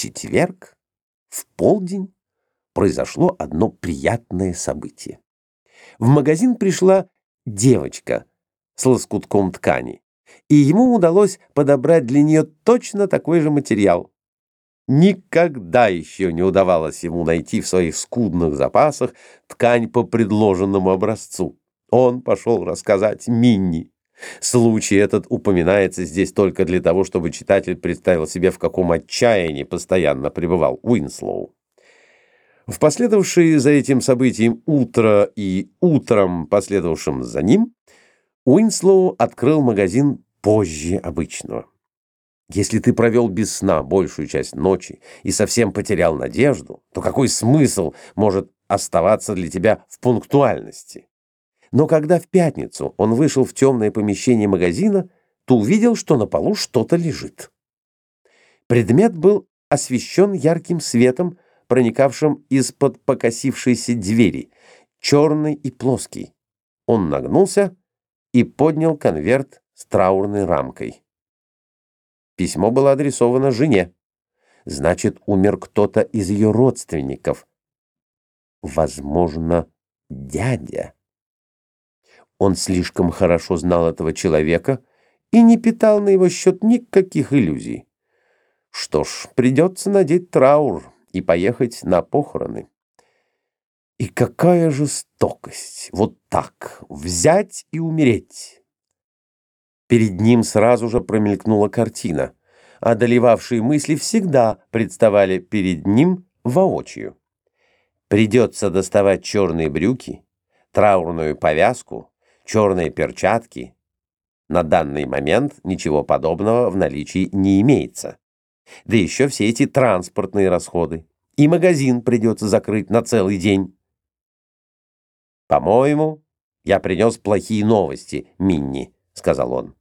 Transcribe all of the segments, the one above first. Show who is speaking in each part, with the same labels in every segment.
Speaker 1: четверг, в полдень, произошло одно приятное событие. В магазин пришла девочка с лоскутком ткани, и ему удалось подобрать для нее точно такой же материал. Никогда еще не удавалось ему найти в своих скудных запасах ткань по предложенному образцу. Он пошел рассказать Минни. Случай этот упоминается здесь только для того, чтобы читатель представил себе, в каком отчаянии постоянно пребывал Уинслоу. В последовавшие за этим событием утро и утром, последовавшим за ним, Уинслоу открыл магазин позже обычного. Если ты провел без сна большую часть ночи и совсем потерял надежду, то какой смысл может оставаться для тебя в пунктуальности? Но когда в пятницу он вышел в темное помещение магазина, то увидел, что на полу что-то лежит. Предмет был освещен ярким светом, проникавшим из-под покосившейся двери, черный и плоский. Он нагнулся и поднял конверт с траурной рамкой. Письмо было адресовано жене. Значит, умер кто-то из ее родственников. Возможно, дядя. Он слишком хорошо знал этого человека и не питал на его счет никаких иллюзий. Что ж, придется надеть траур и поехать на похороны. И какая жестокость! Вот так, взять и умереть! Перед ним сразу же промелькнула картина. Одолевавшие мысли всегда представали перед ним воочию. Придется доставать черные брюки, траурную повязку, черные перчатки. На данный момент ничего подобного в наличии не имеется. Да еще все эти транспортные расходы. И магазин придется закрыть на целый день. «По-моему, я принес плохие новости, Минни», — сказал он.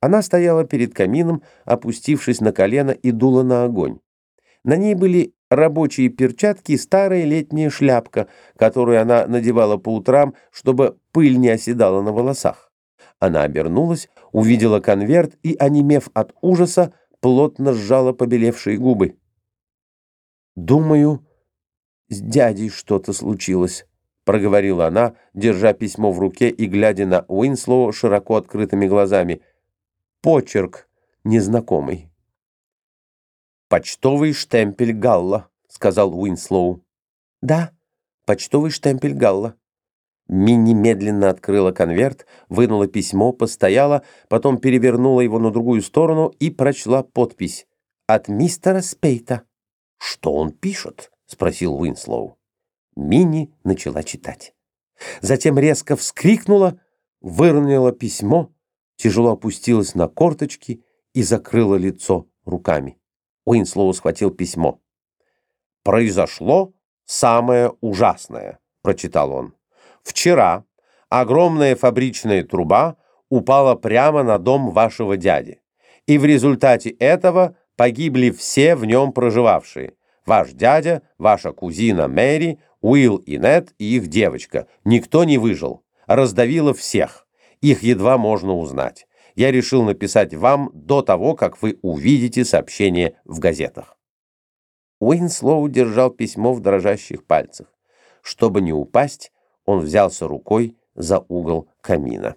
Speaker 1: Она стояла перед камином, опустившись на колено и дула на огонь. На ней были рабочие перчатки и старая летняя шляпка, которую она надевала по утрам, чтобы пыль не оседала на волосах. Она обернулась, увидела конверт и, онемев от ужаса, плотно сжала побелевшие губы. «Думаю, с дядей что-то случилось», — проговорила она, держа письмо в руке и глядя на Уинслоу широко открытыми глазами. «Почерк незнакомый». «Почтовый штемпель Галла», — сказал Уинслоу. «Да, почтовый штемпель Галла». Минни медленно открыла конверт, вынула письмо, постояла, потом перевернула его на другую сторону и прочла подпись «От мистера Спейта». «Что он пишет?» — спросил Уинслоу. Минни начала читать. Затем резко вскрикнула, выронила письмо, тяжело опустилась на корточки и закрыла лицо руками. Уинслоу схватил письмо. «Произошло самое ужасное», — прочитал он. «Вчера огромная фабричная труба упала прямо на дом вашего дяди, и в результате этого погибли все в нем проживавшие. Ваш дядя, ваша кузина Мэри, Уилл и Нед и их девочка. Никто не выжил. Раздавило всех. Их едва можно узнать я решил написать вам до того, как вы увидите сообщение в газетах. Уинслоу держал письмо в дрожащих пальцах. Чтобы не упасть, он взялся рукой за угол камина.